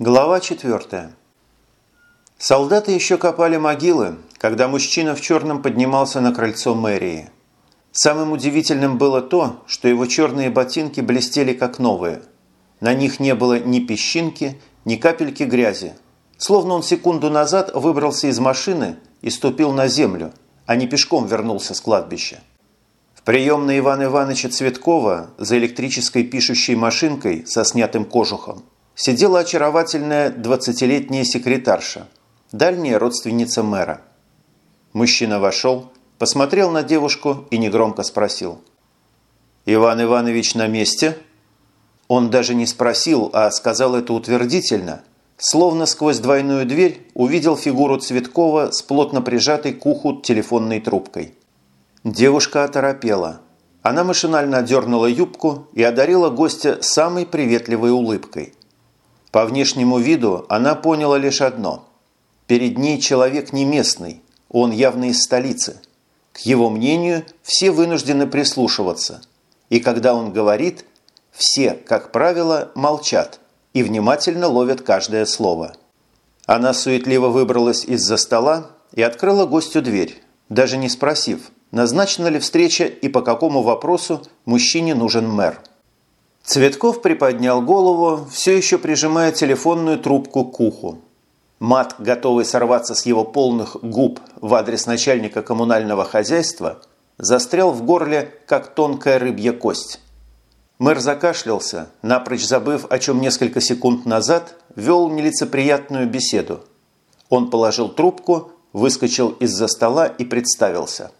Глава 4. Солдаты еще копали могилы, когда мужчина в черном поднимался на крыльцо мэрии. Самым удивительным было то, что его черные ботинки блестели как новые. На них не было ни песчинки, ни капельки грязи. Словно он секунду назад выбрался из машины и ступил на землю, а не пешком вернулся с кладбища. В приемной Ивана Ивановича Цветкова за электрической пишущей машинкой со снятым кожухом сидела очаровательная двадцатилетняя секретарша, дальняя родственница мэра. Мужчина вошел, посмотрел на девушку и негромко спросил. «Иван Иванович на месте?» Он даже не спросил, а сказал это утвердительно, словно сквозь двойную дверь увидел фигуру Цветкова с плотно прижатой к уху телефонной трубкой. Девушка оторопела. Она машинально одернула юбку и одарила гостя самой приветливой улыбкой – по внешнему виду она поняла лишь одно. Перед ней человек не местный, он явно из столицы. К его мнению все вынуждены прислушиваться. И когда он говорит, все, как правило, молчат и внимательно ловят каждое слово. Она суетливо выбралась из-за стола и открыла гостю дверь, даже не спросив, назначена ли встреча и по какому вопросу мужчине нужен мэр. Цветков приподнял голову, все еще прижимая телефонную трубку к уху. Мат, готовый сорваться с его полных губ в адрес начальника коммунального хозяйства, застрял в горле, как тонкая рыбья кость. Мэр закашлялся, напрочь забыв, о чем несколько секунд назад вел нелицеприятную беседу. Он положил трубку, выскочил из-за стола и представился.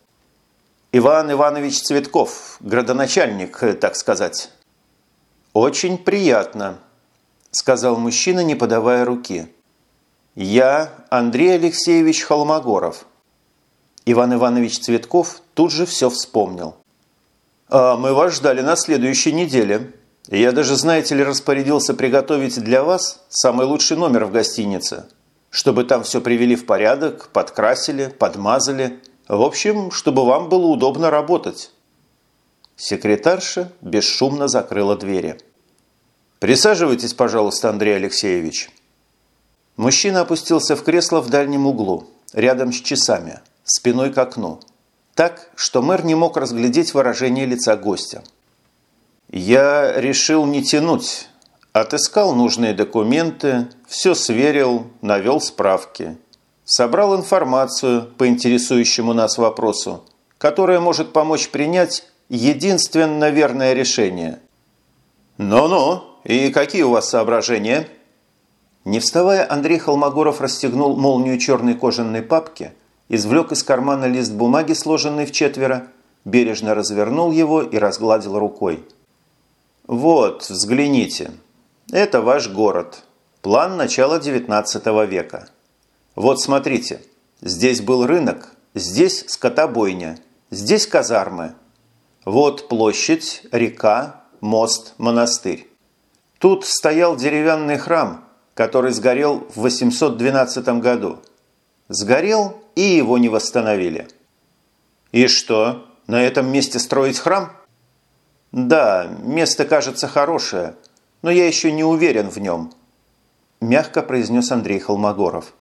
«Иван Иванович Цветков, градоначальник, так сказать». «Очень приятно», – сказал мужчина, не подавая руки. «Я Андрей Алексеевич Холмогоров». Иван Иванович Цветков тут же все вспомнил. «А мы вас ждали на следующей неделе. Я даже, знаете ли, распорядился приготовить для вас самый лучший номер в гостинице, чтобы там все привели в порядок, подкрасили, подмазали. В общем, чтобы вам было удобно работать». Секретарша бесшумно закрыла двери. «Присаживайтесь, пожалуйста, Андрей Алексеевич». Мужчина опустился в кресло в дальнем углу, рядом с часами, спиной к окну, так, что мэр не мог разглядеть выражение лица гостя. «Я решил не тянуть. Отыскал нужные документы, все сверил, навел справки. Собрал информацию по интересующему нас вопросу, которая может помочь принять единственно верное решение. «Ну-ну, и какие у вас соображения?» Не вставая, Андрей Холмогоров расстегнул молнию черной кожаной папки, извлек из кармана лист бумаги, сложенный в четверо, бережно развернул его и разгладил рукой. «Вот, взгляните. Это ваш город. План начала XIX века. Вот смотрите, здесь был рынок, здесь скотобойня, здесь казармы, вот площадь, река, мост, монастырь. Тут стоял деревянный храм, который сгорел в 812 году. Сгорел, и его не восстановили. И что, на этом месте строить храм? Да, место кажется хорошее, но я еще не уверен в нем, мягко произнес Андрей Холмогоров.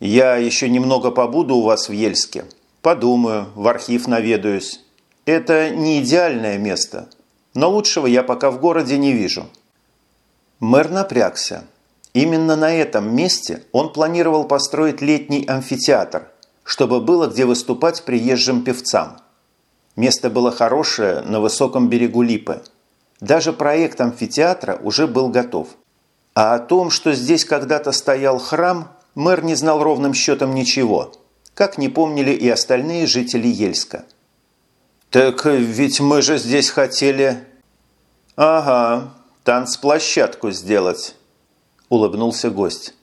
Я еще немного побуду у вас в Ельске. Подумаю, в архив наведаюсь. Это не идеальное место, но лучшего я пока в городе не вижу. Мэр напрягся. Именно на этом месте он планировал построить летний амфитеатр, чтобы было где выступать приезжим певцам. Место было хорошее, на высоком берегу Липы. Даже проект амфитеатра уже был готов. А о том, что здесь когда-то стоял храм, мэр не знал ровным счетом ничего, как не помнили и остальные жители Ельска. «Так ведь мы же здесь хотели...» «Ага, танцплощадку сделать», – улыбнулся гость.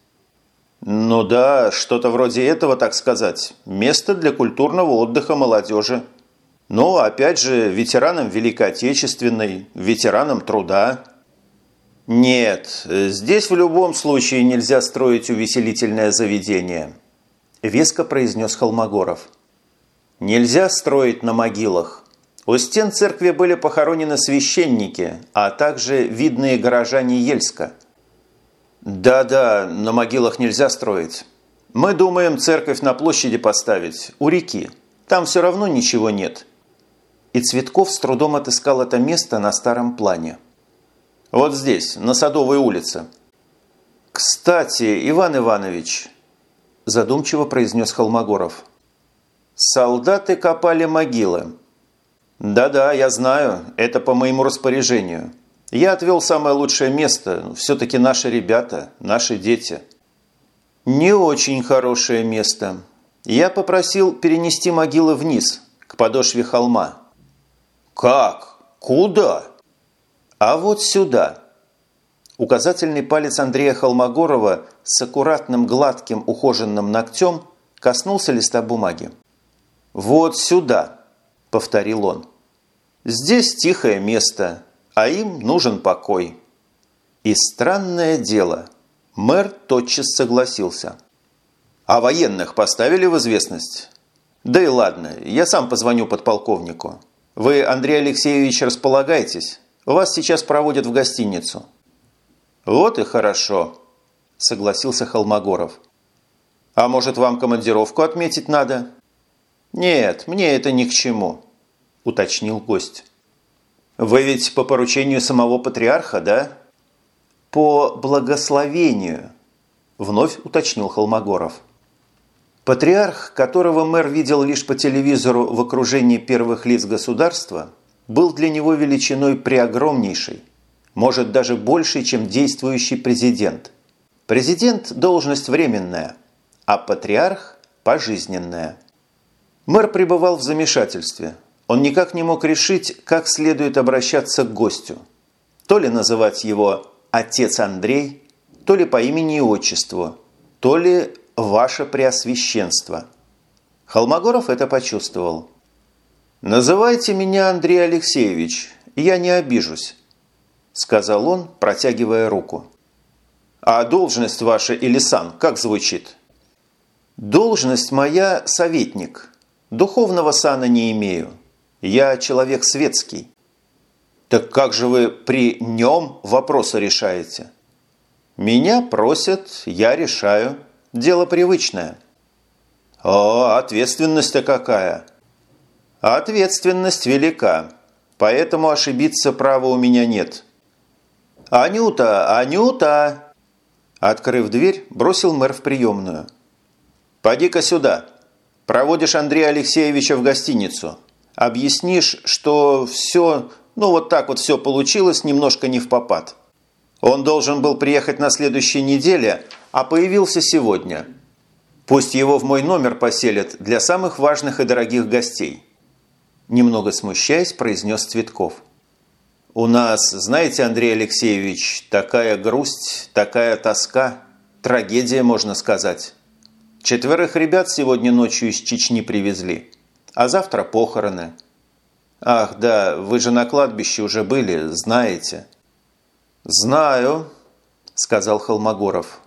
«Ну да, что-то вроде этого, так сказать. Место для культурного отдыха молодежи. Но, опять же, ветеранам Великой Отечественной, ветеранам труда». «Нет, здесь в любом случае нельзя строить увеселительное заведение», – веско произнес Холмогоров. Нельзя строить на могилах. У стен церкви были похоронены священники, а также видные горожане Ельска. «Да-да, на могилах нельзя строить. Мы думаем церковь на площади поставить, у реки. Там все равно ничего нет». И Цветков с трудом отыскал это место на старом плане. «Вот здесь, на Садовой улице». «Кстати, Иван Иванович», – задумчиво произнес Холмогоров, – «солдаты копали могилы». «Да-да, я знаю, это по моему распоряжению». Я отвел самое лучшее место. Все-таки наши ребята, наши дети. Не очень хорошее место. Я попросил перенести могилы вниз, к подошве холма. Как? Куда? А вот сюда. Указательный палец Андрея Холмогорова с аккуратным, гладким, ухоженным ногтем коснулся листа бумаги. «Вот сюда», – повторил он. «Здесь тихое место, а им нужен покой. И странное дело, мэр тотчас согласился. А военных поставили в известность? Да и ладно, я сам позвоню подполковнику. Вы, Андрей Алексеевич, располагайтесь. Вас сейчас проводят в гостиницу. Вот и хорошо, согласился Холмогоров. А может, вам командировку отметить надо? Нет, мне это ни к чему, уточнил гость. Вы ведь по поручению самого патриарха, да? По благословению, вновь уточнил Холмогоров. Патриарх, которого мэр видел лишь по телевизору в окружении первых лиц государства, был для него величиной преогромнейшей, может даже большей, чем действующий президент. Президент – должность временная, а патриарх – пожизненная. Мэр пребывал в замешательстве – он никак не мог решить, как следует обращаться к гостю. То ли называть его «отец Андрей», то ли по имени и отчеству, то ли «ваше преосвященство». Холмогоров это почувствовал. «Называйте меня Андрей Алексеевич, я не обижусь», – сказал он, протягивая руку. «А должность ваша или сан как звучит?» «Должность моя – советник. Духовного сана не имею». Я человек светский. Так как же вы при нем вопросы решаете? Меня просят, я решаю. Дело привычное. О, ответственность-то какая! Ответственность велика, поэтому ошибиться права у меня нет. «Анюта! Анюта!» Открыв дверь, бросил мэр в приемную. «Поди-ка сюда. Проводишь Андрея Алексеевича в гостиницу. Объяснишь, что все, ну вот так вот все получилось, немножко не в попад. Он должен был приехать на следующей неделе, а появился сегодня. Пусть его в мой номер поселят для самых важных и дорогих гостей. Немного смущаясь, произнес Цветков. У нас, знаете, Андрей Алексеевич, такая грусть, такая тоска, трагедия, можно сказать. Четверых ребят сегодня ночью из Чечни привезли а завтра похороны. Ах, да, вы же на кладбище уже были, знаете. Знаю, сказал Холмогоров.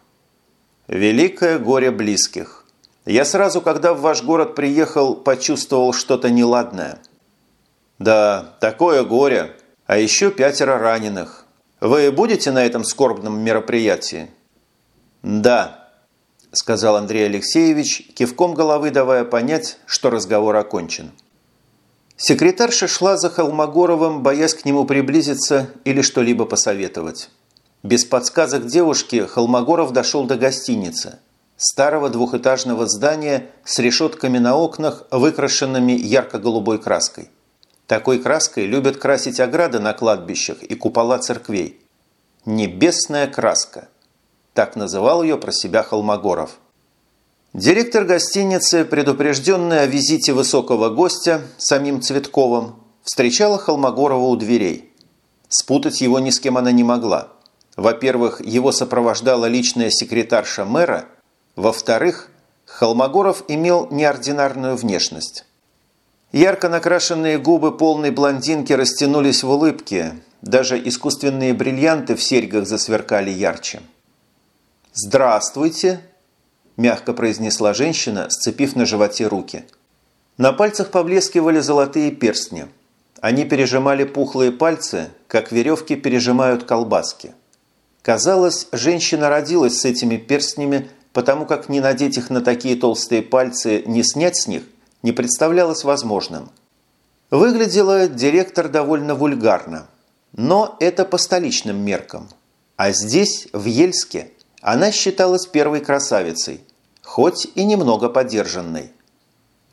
Великое горе близких. Я сразу, когда в ваш город приехал, почувствовал что-то неладное. Да, такое горе, а еще пятеро раненых. Вы будете на этом скорбном мероприятии? Да, – сказал Андрей Алексеевич, кивком головы давая понять, что разговор окончен. Секретарша шла за Холмогоровым, боясь к нему приблизиться или что-либо посоветовать. Без подсказок девушки Холмогоров дошел до гостиницы, старого двухэтажного здания с решетками на окнах, выкрашенными ярко-голубой краской. Такой краской любят красить ограды на кладбищах и купола церквей. Небесная краска – так называл ее про себя Холмогоров. Директор гостиницы, предупрежденный о визите высокого гостя, самим Цветковым, встречала Холмогорова у дверей. Спутать его ни с кем она не могла. Во-первых, его сопровождала личная секретарша мэра. Во-вторых, Холмогоров имел неординарную внешность. Ярко накрашенные губы полной блондинки растянулись в улыбке, даже искусственные бриллианты в серьгах засверкали ярче. «Здравствуйте!» – мягко произнесла женщина, сцепив на животе руки. На пальцах поблескивали золотые перстни. Они пережимали пухлые пальцы, как веревки пережимают колбаски. Казалось, женщина родилась с этими перстнями, потому как не надеть их на такие толстые пальцы, не снять с них, не представлялось возможным. Выглядела директор довольно вульгарно, но это по столичным меркам. А здесь, в Ельске, она считалась первой красавицей, хоть и немного подержанной.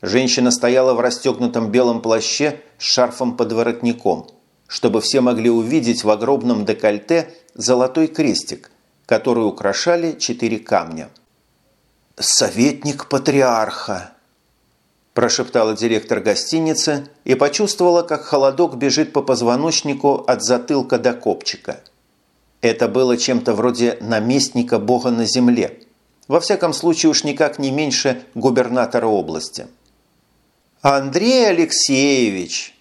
Женщина стояла в расстегнутом белом плаще с шарфом под воротником, чтобы все могли увидеть в огромном декольте золотой крестик, который украшали четыре камня. «Советник патриарха!» прошептала директор гостиницы и почувствовала, как холодок бежит по позвоночнику от затылка до копчика. Это было чем-то вроде наместника Бога на земле. Во всяком случае, уж никак не меньше губернатора области. «Андрей Алексеевич!»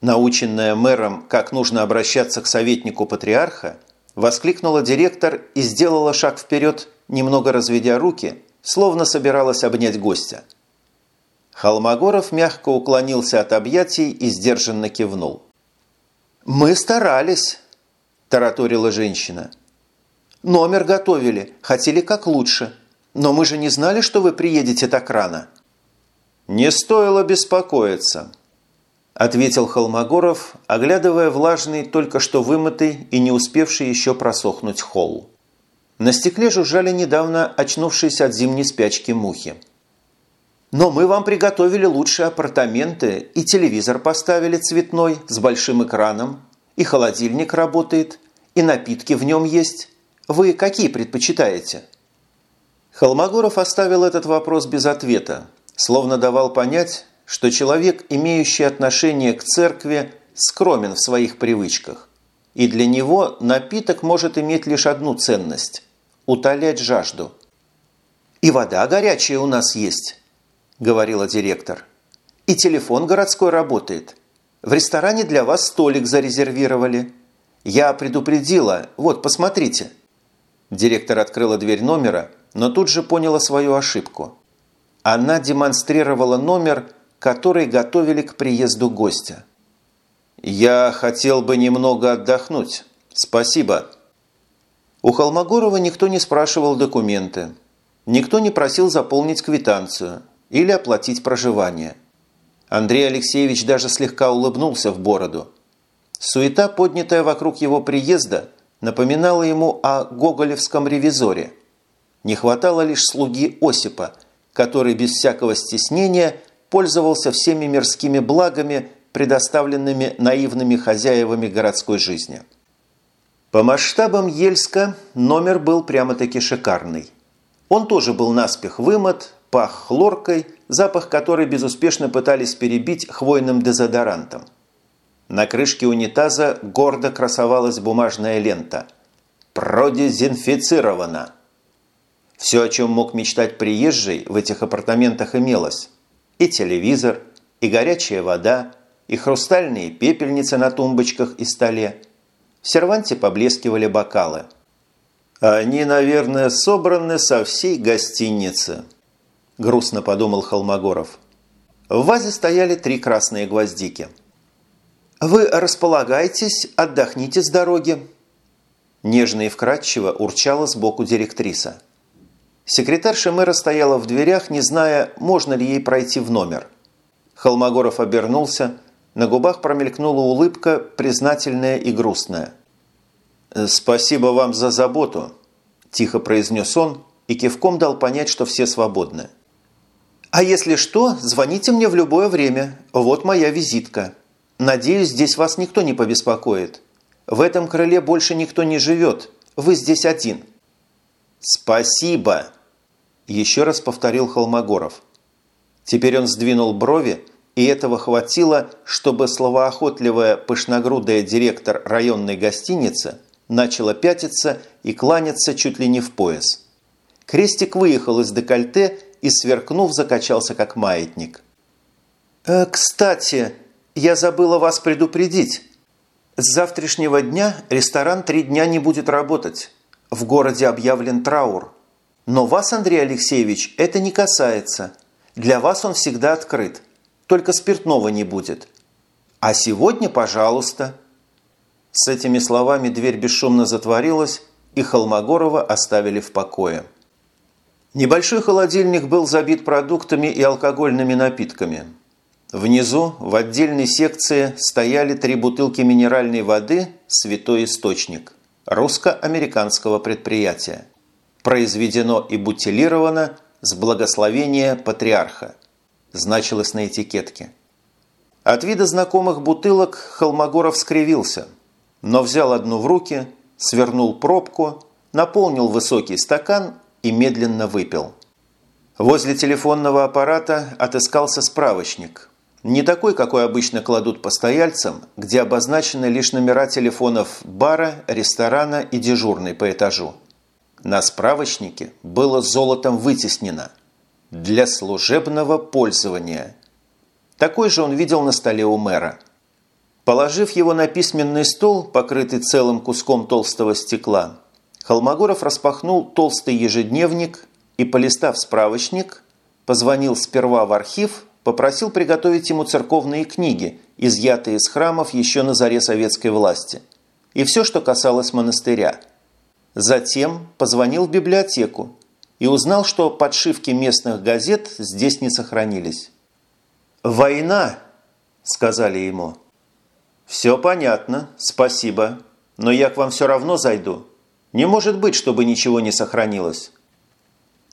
Наученная мэром, как нужно обращаться к советнику патриарха, воскликнула директор и сделала шаг вперед, немного разведя руки, словно собиралась обнять гостя. Холмогоров мягко уклонился от объятий и сдержанно кивнул. «Мы старались», – тараторила женщина. «Номер готовили, хотели как лучше. Но мы же не знали, что вы приедете так рано». «Не стоило беспокоиться», – ответил Холмогоров, оглядывая влажный, только что вымытый и не успевший еще просохнуть холл. На стекле жужжали недавно очнувшиеся от зимней спячки мухи. Но мы вам приготовили лучшие апартаменты, и телевизор поставили цветной, с большим экраном, и холодильник работает, и напитки в нем есть. Вы какие предпочитаете?» Холмогоров оставил этот вопрос без ответа, словно давал понять, что человек, имеющий отношение к церкви, скромен в своих привычках. И для него напиток может иметь лишь одну ценность – утолять жажду. «И вода горячая у нас есть», говорила директор. «И телефон городской работает. В ресторане для вас столик зарезервировали. Я предупредила. Вот, посмотрите». Директор открыла дверь номера, но тут же поняла свою ошибку. Она демонстрировала номер, который готовили к приезду гостя. «Я хотел бы немного отдохнуть. Спасибо». У Холмогорова никто не спрашивал документы. Никто не просил заполнить квитанцию или оплатить проживание. Андрей Алексеевич даже слегка улыбнулся в бороду. Суета, поднятая вокруг его приезда, напоминала ему о гоголевском ревизоре. Не хватало лишь слуги Осипа, который без всякого стеснения пользовался всеми мирскими благами, предоставленными наивными хозяевами городской жизни. По масштабам Ельска номер был прямо-таки шикарный. Он тоже был наспех вымыт, пах хлоркой, запах которой безуспешно пытались перебить хвойным дезодорантом. На крышке унитаза гордо красовалась бумажная лента. «Продезинфицировано». Все, о чем мог мечтать приезжий, в этих апартаментах имелось. И телевизор, и горячая вода, и хрустальные пепельницы на тумбочках и столе. В серванте поблескивали бокалы. Они, наверное, собраны со всей гостиницы грустно подумал Холмогоров. В вазе стояли три красные гвоздики. «Вы располагайтесь, отдохните с дороги», Нежно и вкрадчиво урчала сбоку директриса. Секретарша мэра стояла в дверях, не зная, можно ли ей пройти в номер. Холмогоров обернулся, на губах промелькнула улыбка, признательная и грустная. «Спасибо вам за заботу», – тихо произнес он и кивком дал понять, что все свободны. А если что, звоните мне в любое время. Вот моя визитка. Надеюсь, здесь вас никто не побеспокоит. В этом крыле больше никто не живет. Вы здесь один». «Спасибо!» Еще раз повторил Холмогоров. Теперь он сдвинул брови, и этого хватило, чтобы словоохотливая пышногрудая директор районной гостиницы начала пятиться и кланяться чуть ли не в пояс. Крестик выехал из декольте и, сверкнув, закачался как маятник. «Э, «Кстати, я забыла вас предупредить. С завтрашнего дня ресторан три дня не будет работать. В городе объявлен траур. Но вас, Андрей Алексеевич, это не касается. Для вас он всегда открыт. Только спиртного не будет. А сегодня, пожалуйста». С этими словами дверь бесшумно затворилась, и Холмогорова оставили в покое. Небольшой холодильник был забит продуктами и алкогольными напитками. Внизу, в отдельной секции, стояли три бутылки минеральной воды «Святой источник» русско-американского предприятия. Произведено и бутилировано с благословения патриарха, значилось на этикетке. От вида знакомых бутылок Холмогоров скривился, но взял одну в руки, свернул пробку, наполнил высокий стакан и медленно выпил. Возле телефонного аппарата отыскался справочник. Не такой, какой обычно кладут постояльцам, где обозначены лишь номера телефонов бара, ресторана и дежурной по этажу. На справочнике было золотом вытеснено «Для служебного пользования». Такой же он видел на столе у мэра. Положив его на письменный стол, покрытый целым куском толстого стекла, Холмогоров распахнул толстый ежедневник и, полистав справочник, позвонил сперва в архив, попросил приготовить ему церковные книги, изъятые из храмов еще на заре советской власти, и все, что касалось монастыря. Затем позвонил в библиотеку и узнал, что подшивки местных газет здесь не сохранились. «Война!» – сказали ему. «Все понятно, спасибо, но я к вам все равно зайду. Не может быть, чтобы ничего не сохранилось.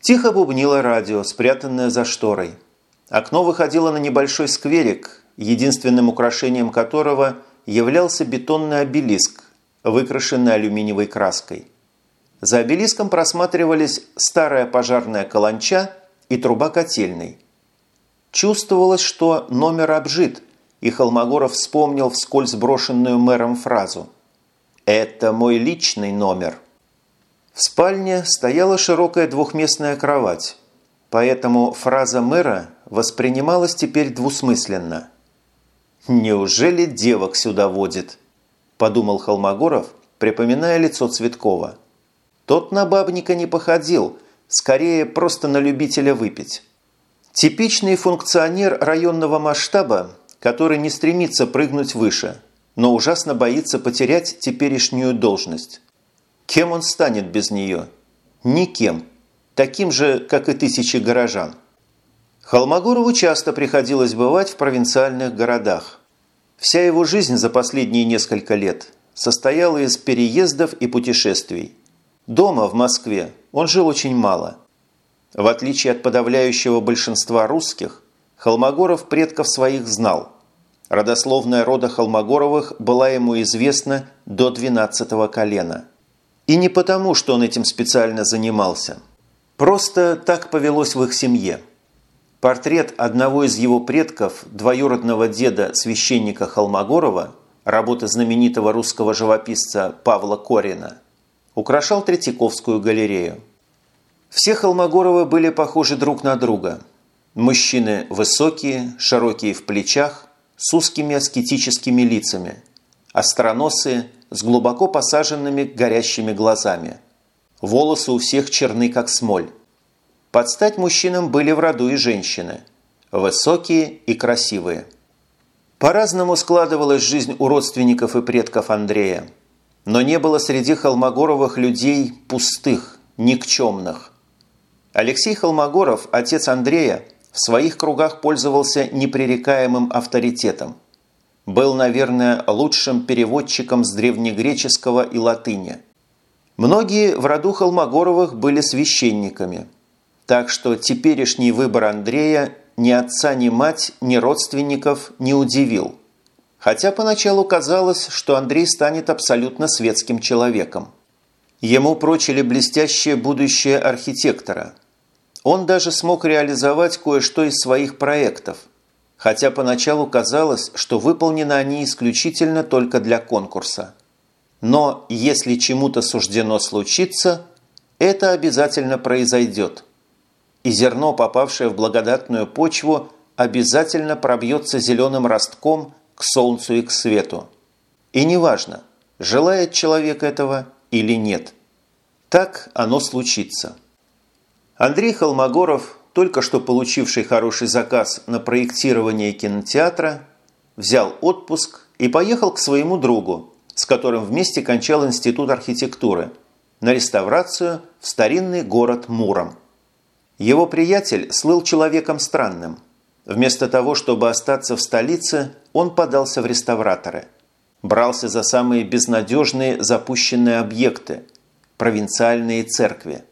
Тихо бубнило радио, спрятанное за шторой. Окно выходило на небольшой скверик, единственным украшением которого являлся бетонный обелиск, выкрашенный алюминиевой краской. За обелиском просматривались старая пожарная каланча и труба котельной. Чувствовалось, что номер обжит, и Холмогоров вспомнил вскользь брошенную мэром фразу «Это мой личный номер». В спальне стояла широкая двухместная кровать, поэтому фраза мэра воспринималась теперь двусмысленно. «Неужели девок сюда водит?» – подумал Холмогоров, припоминая лицо Цветкова. Тот на бабника не походил, скорее просто на любителя выпить. Типичный функционер районного масштаба, который не стремится прыгнуть выше, но ужасно боится потерять теперешнюю должность. Кем он станет без нее? Никем. Таким же, как и тысячи горожан. Холмогорову часто приходилось бывать в провинциальных городах. Вся его жизнь за последние несколько лет состояла из переездов и путешествий. Дома, в Москве, он жил очень мало. В отличие от подавляющего большинства русских, Холмогоров предков своих знал. Родословная рода Холмогоровых была ему известна до 12 колена – и не потому, что он этим специально занимался. Просто так повелось в их семье. Портрет одного из его предков, двоюродного деда священника Холмогорова, работы знаменитого русского живописца Павла Корина, украшал Третьяковскую галерею. Все Холмогоровы были похожи друг на друга. Мужчины высокие, широкие в плечах, с узкими аскетическими лицами, остроносые, с глубоко посаженными горящими глазами. Волосы у всех черны, как смоль. Под стать мужчинам были в роду и женщины. Высокие и красивые. По-разному складывалась жизнь у родственников и предков Андрея. Но не было среди Холмогоровых людей пустых, никчемных. Алексей Холмогоров, отец Андрея, в своих кругах пользовался непререкаемым авторитетом – был, наверное, лучшим переводчиком с древнегреческого и латыни. Многие в роду Холмогоровых были священниками, так что теперешний выбор Андрея ни отца, ни мать, ни родственников не удивил. Хотя поначалу казалось, что Андрей станет абсолютно светским человеком. Ему прочили блестящее будущее архитектора. Он даже смог реализовать кое-что из своих проектов – хотя поначалу казалось, что выполнены они исключительно только для конкурса. Но если чему-то суждено случиться, это обязательно произойдет. И зерно, попавшее в благодатную почву, обязательно пробьется зеленым ростком к солнцу и к свету. И неважно, желает человек этого или нет. Так оно случится. Андрей Холмогоров только что получивший хороший заказ на проектирование кинотеатра, взял отпуск и поехал к своему другу, с которым вместе кончал Институт архитектуры, на реставрацию в старинный город Муром. Его приятель слыл человеком странным. Вместо того, чтобы остаться в столице, он подался в реставраторы. Брался за самые безнадежные запущенные объекты – провинциальные церкви.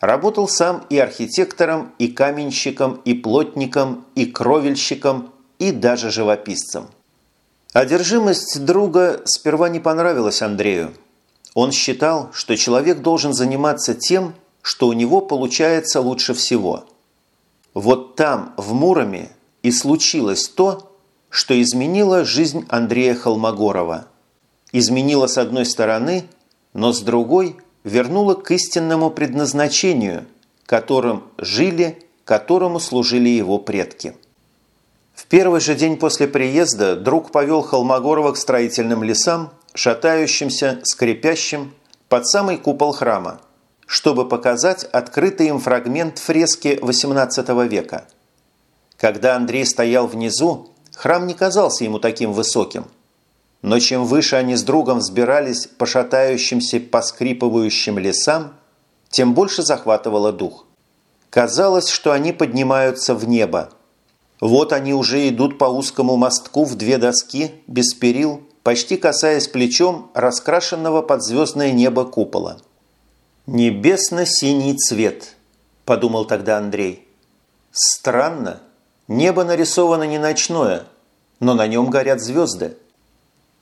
Работал сам и архитектором, и каменщиком, и плотником, и кровельщиком, и даже живописцем. Одержимость друга сперва не понравилась Андрею. Он считал, что человек должен заниматься тем, что у него получается лучше всего. Вот там, в Муроме, и случилось то, что изменило жизнь Андрея Холмогорова. Изменило с одной стороны, но с другой вернуло к истинному предназначению, которым жили, которому служили его предки. В первый же день после приезда друг повел Холмогорова к строительным лесам, шатающимся, скрипящим, под самый купол храма, чтобы показать открытый им фрагмент фрески XVIII века. Когда Андрей стоял внизу, храм не казался ему таким высоким. Но чем выше они с другом взбирались по шатающимся, поскрипывающим лесам, тем больше захватывало дух. Казалось, что они поднимаются в небо – вот они уже идут по узкому мостку в две доски, без перил, почти касаясь плечом раскрашенного под звездное небо купола. «Небесно-синий цвет», – подумал тогда Андрей. «Странно. Небо нарисовано не ночное, но на нем горят звезды».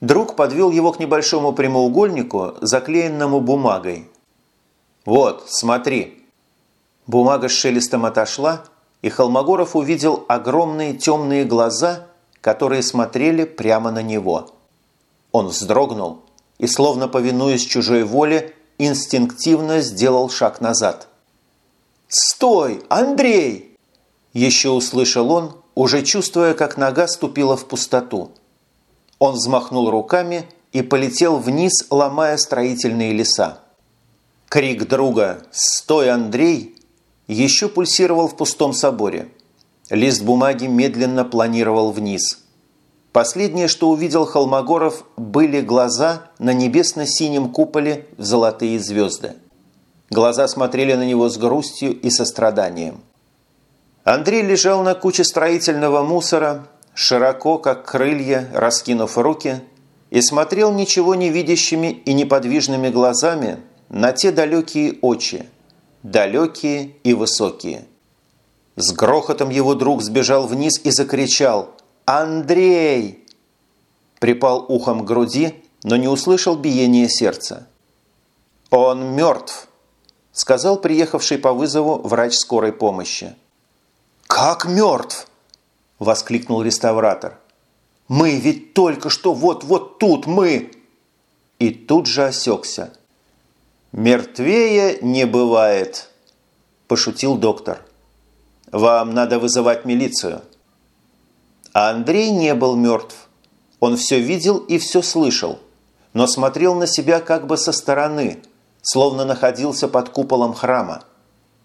Друг подвел его к небольшому прямоугольнику, заклеенному бумагой. «Вот, смотри». Бумага с шелестом отошла – и Холмогоров увидел огромные темные глаза, которые смотрели прямо на него. Он вздрогнул и, словно повинуясь чужой воле, инстинктивно сделал шаг назад. «Стой, Андрей!» Еще услышал он, уже чувствуя, как нога ступила в пустоту. Он взмахнул руками и полетел вниз, ломая строительные леса. Крик друга «Стой, Андрей!» еще пульсировал в пустом соборе. Лист бумаги медленно планировал вниз. Последнее, что увидел Холмогоров, были глаза на небесно-синем куполе в золотые звезды. Глаза смотрели на него с грустью и состраданием. Андрей лежал на куче строительного мусора, широко, как крылья, раскинув руки, и смотрел ничего не видящими и неподвижными глазами на те далекие очи – далекие и высокие. С грохотом его друг сбежал вниз и закричал «Андрей!». Припал ухом к груди, но не услышал биения сердца. «Он мертв», – сказал приехавший по вызову врач скорой помощи. «Как мертв?» – воскликнул реставратор. «Мы ведь только что вот-вот тут мы!» И тут же осекся – «Мертвее не бывает», – пошутил доктор. «Вам надо вызывать милицию». А Андрей не был мертв. Он все видел и все слышал, но смотрел на себя как бы со стороны, словно находился под куполом храма.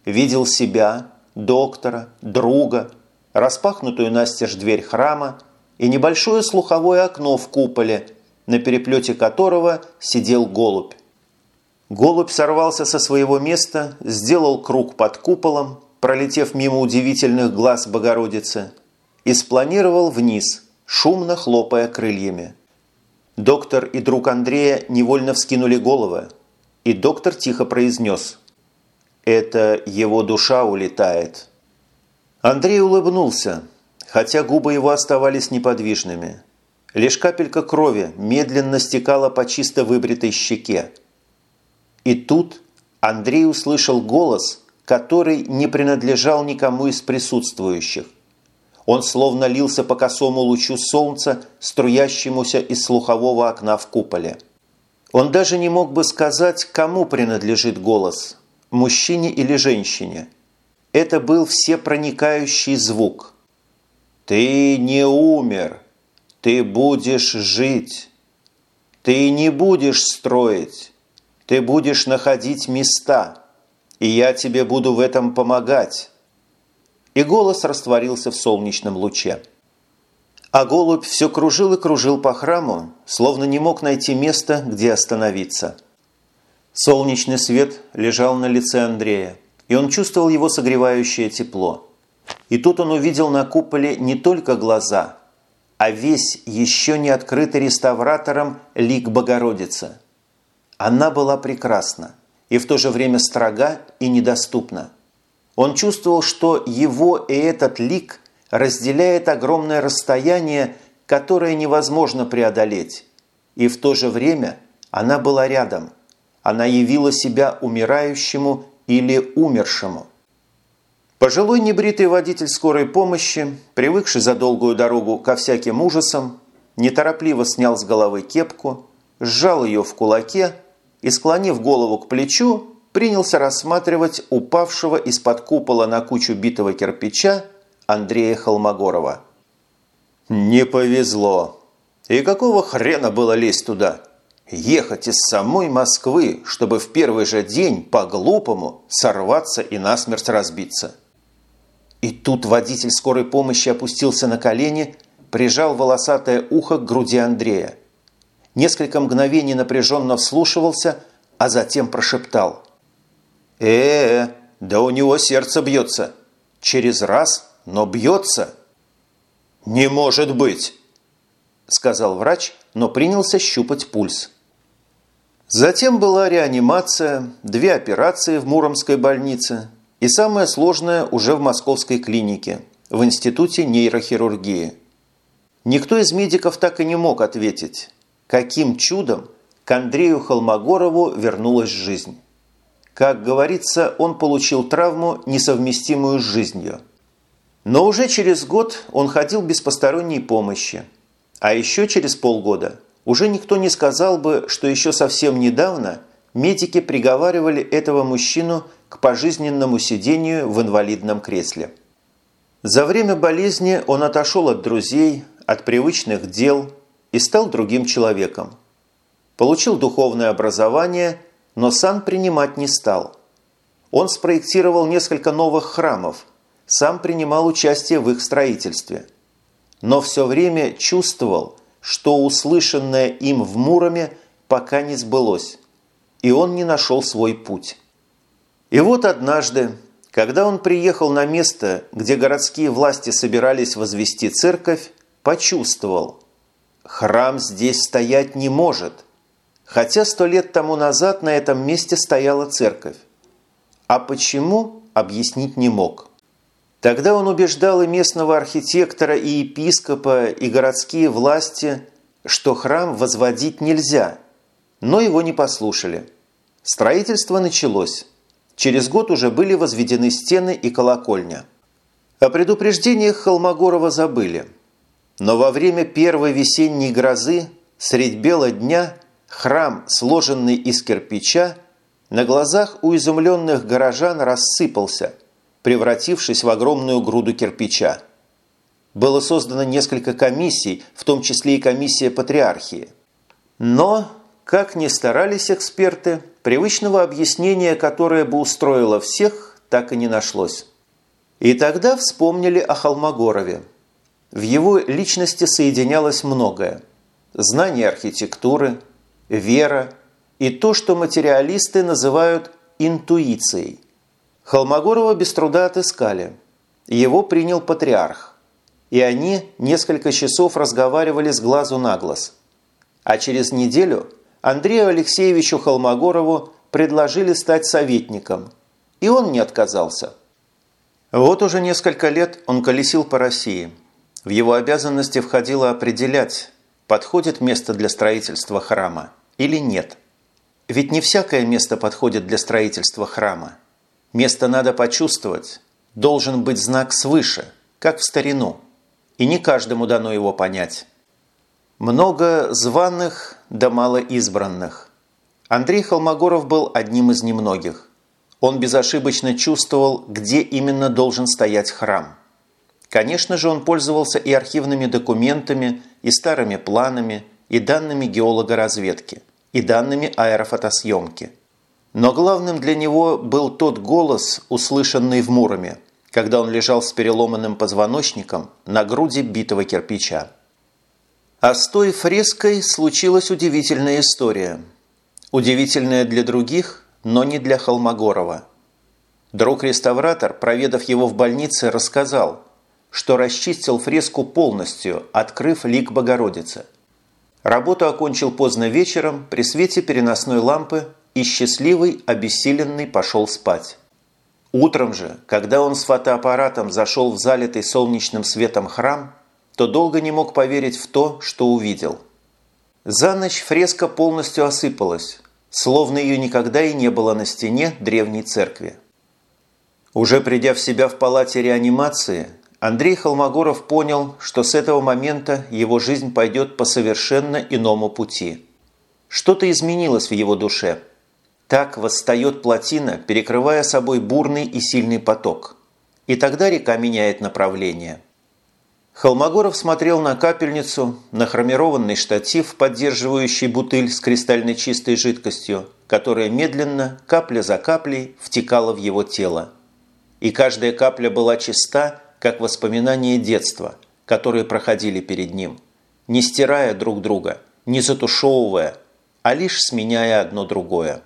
Видел себя, доктора, друга, распахнутую настежь дверь храма и небольшое слуховое окно в куполе, на переплете которого сидел голубь. Голубь сорвался со своего места, сделал круг под куполом, пролетев мимо удивительных глаз Богородицы, и спланировал вниз, шумно хлопая крыльями. Доктор и друг Андрея невольно вскинули головы, и доктор тихо произнес «Это его душа улетает». Андрей улыбнулся, хотя губы его оставались неподвижными. Лишь капелька крови медленно стекала по чисто выбритой щеке. И тут Андрей услышал голос, который не принадлежал никому из присутствующих. Он словно лился по косому лучу солнца, струящемуся из слухового окна в куполе. Он даже не мог бы сказать, кому принадлежит голос – мужчине или женщине. Это был всепроникающий звук. «Ты не умер, ты будешь жить, ты не будешь строить, ты будешь находить места, и я тебе буду в этом помогать». И голос растворился в солнечном луче. А голубь все кружил и кружил по храму, словно не мог найти места, где остановиться. Солнечный свет лежал на лице Андрея, и он чувствовал его согревающее тепло. И тут он увидел на куполе не только глаза, а весь еще не открытый реставратором лик Богородицы. Она была прекрасна и в то же время строга и недоступна. Он чувствовал, что его и этот лик разделяет огромное расстояние, которое невозможно преодолеть. И в то же время она была рядом. Она явила себя умирающему или умершему. Пожилой небритый водитель скорой помощи, привыкший за долгую дорогу ко всяким ужасам, неторопливо снял с головы кепку, сжал ее в кулаке и, склонив голову к плечу, принялся рассматривать упавшего из-под купола на кучу битого кирпича Андрея Холмогорова. «Не повезло. И какого хрена было лезть туда? Ехать из самой Москвы, чтобы в первый же день по-глупому сорваться и насмерть разбиться». И тут водитель скорой помощи опустился на колени, прижал волосатое ухо к груди Андрея. Несколько мгновений напряженно вслушивался, а затем прошептал. Э, -э да у него сердце бьется. Через раз, но бьется». «Не может быть!» – сказал врач, но принялся щупать пульс. Затем была реанимация, две операции в Муромской больнице – и самое сложное уже в московской клинике, в Институте нейрохирургии. Никто из медиков так и не мог ответить, каким чудом к Андрею Холмогорову вернулась жизнь. Как говорится, он получил травму, несовместимую с жизнью. Но уже через год он ходил без посторонней помощи. А еще через полгода уже никто не сказал бы, что еще совсем недавно медики приговаривали этого мужчину – к пожизненному сидению в инвалидном кресле. За время болезни он отошел от друзей, от привычных дел и стал другим человеком. Получил духовное образование, но сам принимать не стал. Он спроектировал несколько новых храмов, сам принимал участие в их строительстве. Но все время чувствовал, что услышанное им в Муроме пока не сбылось, и он не нашел свой путь. И вот однажды, когда он приехал на место, где городские власти собирались возвести церковь, почувствовал – храм здесь стоять не может, хотя сто лет тому назад на этом месте стояла церковь. А почему – объяснить не мог. Тогда он убеждал и местного архитектора, и епископа, и городские власти, что храм возводить нельзя, но его не послушали. Строительство началось. Через год уже были возведены стены и колокольня. О предупреждениях Холмогорова забыли. Но во время первой весенней грозы, средь бела дня, храм, сложенный из кирпича, на глазах у изумленных горожан рассыпался, превратившись в огромную груду кирпича. Было создано несколько комиссий, в том числе и комиссия патриархии. Но, как ни старались эксперты, Привычного объяснения, которое бы устроило всех, так и не нашлось. И тогда вспомнили о Холмогорове. В его личности соединялось многое. Знание архитектуры, вера и то, что материалисты называют интуицией. Холмогорова без труда отыскали. Его принял патриарх. И они несколько часов разговаривали с глазу на глаз. А через неделю – Андрею Алексеевичу Холмогорову предложили стать советником, и он не отказался. Вот уже несколько лет он колесил по России. В его обязанности входило определять, подходит место для строительства храма или нет. Ведь не всякое место подходит для строительства храма. Место надо почувствовать, должен быть знак свыше, как в старину, и не каждому дано его понять. Много званых, да мало избранных. Андрей Холмогоров был одним из немногих. Он безошибочно чувствовал, где именно должен стоять храм. Конечно же, он пользовался и архивными документами, и старыми планами, и данными геологоразведки, и данными аэрофотосъемки. Но главным для него был тот голос, услышанный в Муроме, когда он лежал с переломанным позвоночником на груди битого кирпича. А с той фреской случилась удивительная история. Удивительное для других, но не для Холмогорова. Друг-реставратор, проведав его в больнице, рассказал, что расчистил фреску полностью, открыв лик Богородицы. Работу окончил поздно вечером при свете переносной лампы и счастливый, обессиленный пошел спать. Утром же, когда он с фотоаппаратом зашел в залитый солнечным светом храм, то долго не мог поверить в то, что увидел. За ночь фреска полностью осыпалась, словно ее никогда и не было на стене древней церкви. Уже придя в себя в палате реанимации, Андрей Холмогоров понял, что с этого момента его жизнь пойдет по совершенно иному пути. Что-то изменилось в его душе – так восстает плотина, перекрывая собой бурный и сильный поток. И тогда река меняет направление. Холмогоров смотрел на капельницу, на хромированный штатив, поддерживающий бутыль с кристально чистой жидкостью, которая медленно, капля за каплей, втекала в его тело. И каждая капля была чиста, как воспоминания детства, которые проходили перед ним, не стирая друг друга, не затушевывая, а лишь сменяя одно другое.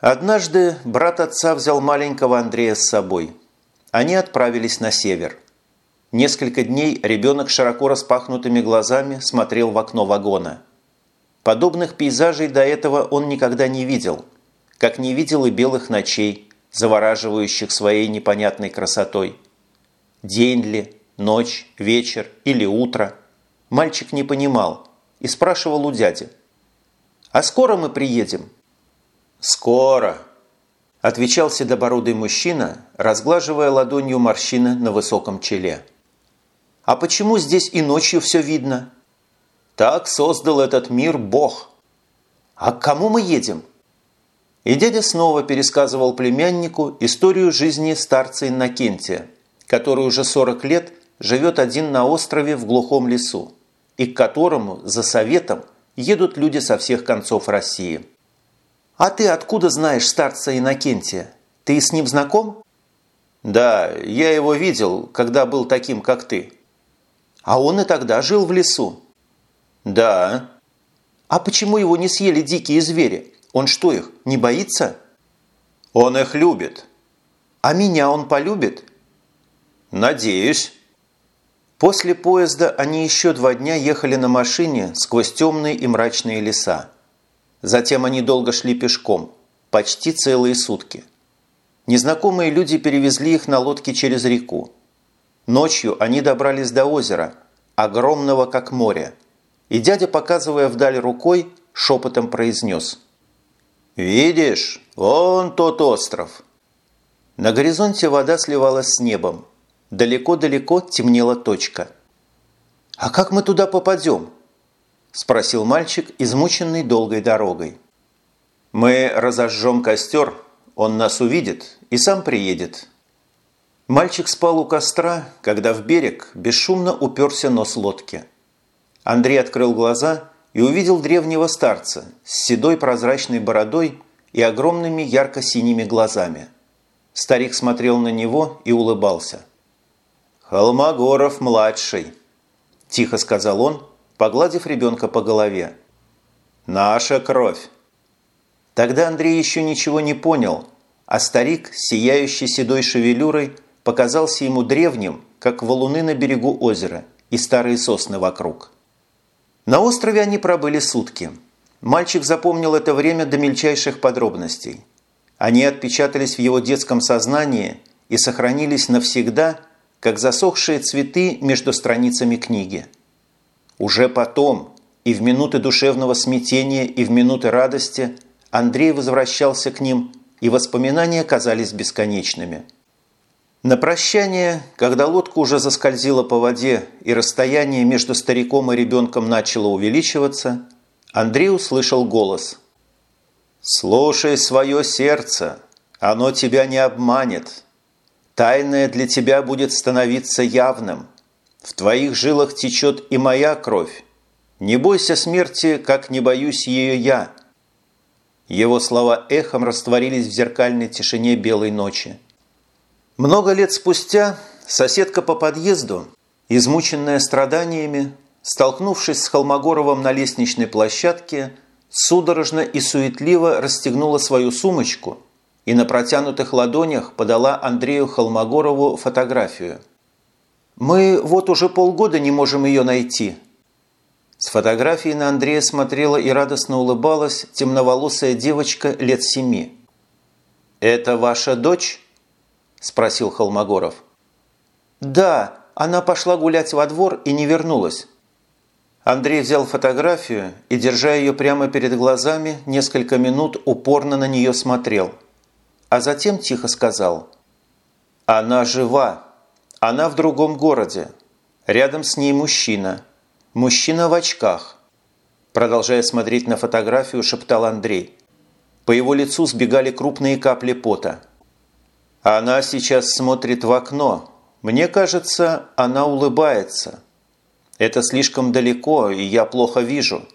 Однажды брат отца взял маленького Андрея с собой. Они отправились на север. Несколько дней ребенок широко распахнутыми глазами смотрел в окно вагона. Подобных пейзажей до этого он никогда не видел, как не видел и белых ночей, завораживающих своей непонятной красотой. День ли, ночь, вечер или утро. Мальчик не понимал и спрашивал у дяди. «А скоро мы приедем?» «Скоро!» – отвечал седобородый мужчина, разглаживая ладонью морщины на высоком челе. «А почему здесь и ночью все видно?» «Так создал этот мир Бог!» «А к кому мы едем?» И дядя снова пересказывал племяннику историю жизни старца Иннокентия, который уже 40 лет живет один на острове в глухом лесу, и к которому за советом едут люди со всех концов России. «А ты откуда знаешь старца Иннокентия? Ты с ним знаком?» «Да, я его видел, когда был таким, как ты». «А он и тогда жил в лесу?» «Да». «А почему его не съели дикие звери? Он что их, не боится?» «Он их любит». «А меня он полюбит?» «Надеюсь». После поезда они еще два дня ехали на машине сквозь темные и мрачные леса. Затем они долго шли пешком, почти целые сутки. Незнакомые люди перевезли их на лодке через реку. Ночью они добрались до озера, огромного как море, и дядя, показывая вдаль рукой, шепотом произнес. «Видишь, вон тот остров». На горизонте вода сливалась с небом. Далеко-далеко темнела точка. «А как мы туда попадем?» – спросил мальчик, измученный долгой дорогой. «Мы разожжем костер, он нас увидит и сам приедет». Мальчик спал у костра, когда в берег бесшумно уперся нос лодки. Андрей открыл глаза и увидел древнего старца с седой прозрачной бородой и огромными ярко-синими глазами. Старик смотрел на него и улыбался. «Холмогоров-младший», – тихо сказал он, погладив ребенка по голове. «Наша кровь!» Тогда Андрей еще ничего не понял, а старик, сияющий седой шевелюрой, показался ему древним, как валуны на берегу озера и старые сосны вокруг. На острове они пробыли сутки. Мальчик запомнил это время до мельчайших подробностей. Они отпечатались в его детском сознании и сохранились навсегда, как засохшие цветы между страницами книги – уже потом, и в минуты душевного смятения, и в минуты радости, Андрей возвращался к ним, и воспоминания казались бесконечными. На прощание, когда лодка уже заскользила по воде и расстояние между стариком и ребенком начало увеличиваться, Андрей услышал голос. «Слушай свое сердце, оно тебя не обманет. Тайное для тебя будет становиться явным». В твоих жилах течет и моя кровь. Не бойся смерти, как не боюсь ее я». Его слова эхом растворились в зеркальной тишине белой ночи. Много лет спустя соседка по подъезду, измученная страданиями, столкнувшись с Холмогоровым на лестничной площадке, судорожно и суетливо расстегнула свою сумочку и на протянутых ладонях подала Андрею Холмогорову фотографию. «Мы вот уже полгода не можем ее найти». С фотографией на Андрея смотрела и радостно улыбалась темноволосая девочка лет семи. «Это ваша дочь?» – спросил Холмогоров. «Да, она пошла гулять во двор и не вернулась». Андрей взял фотографию и, держа ее прямо перед глазами, несколько минут упорно на нее смотрел. А затем тихо сказал. «Она жива. Она в другом городе. Рядом с ней мужчина. Мужчина в очках». Продолжая смотреть на фотографию, шептал Андрей. По его лицу сбегали крупные капли пота. «Она сейчас смотрит в окно. Мне кажется, она улыбается». Это слишком далеко, и я плохо вижу.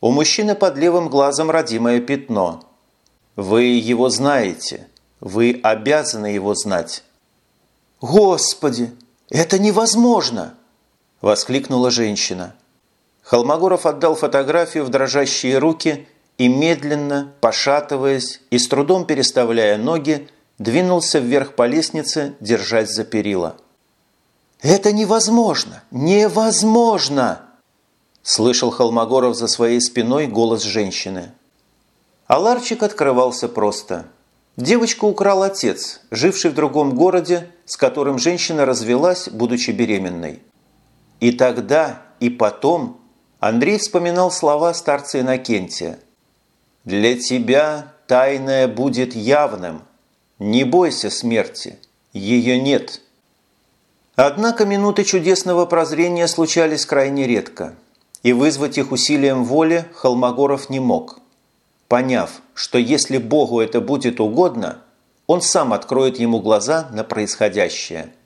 У мужчины под левым глазом родимое пятно. Вы его знаете. Вы обязаны его знать. «Господи, это невозможно!» – воскликнула женщина. Холмогоров отдал фотографию в дрожащие руки и медленно, пошатываясь и с трудом переставляя ноги, двинулся вверх по лестнице, держась за перила. «Это невозможно! Невозможно!» Слышал Холмогоров за своей спиной голос женщины. А ларчик открывался просто. Девочку украл отец, живший в другом городе, с которым женщина развелась, будучи беременной. И тогда, и потом Андрей вспоминал слова старца Иннокентия. «Для тебя тайное будет явным. Не бойся смерти, ее нет». Однако минуты чудесного прозрения случались крайне редко, и вызвать их усилием воли Холмогоров не мог. Поняв, что если Богу это будет угодно, он сам откроет ему глаза на происходящее –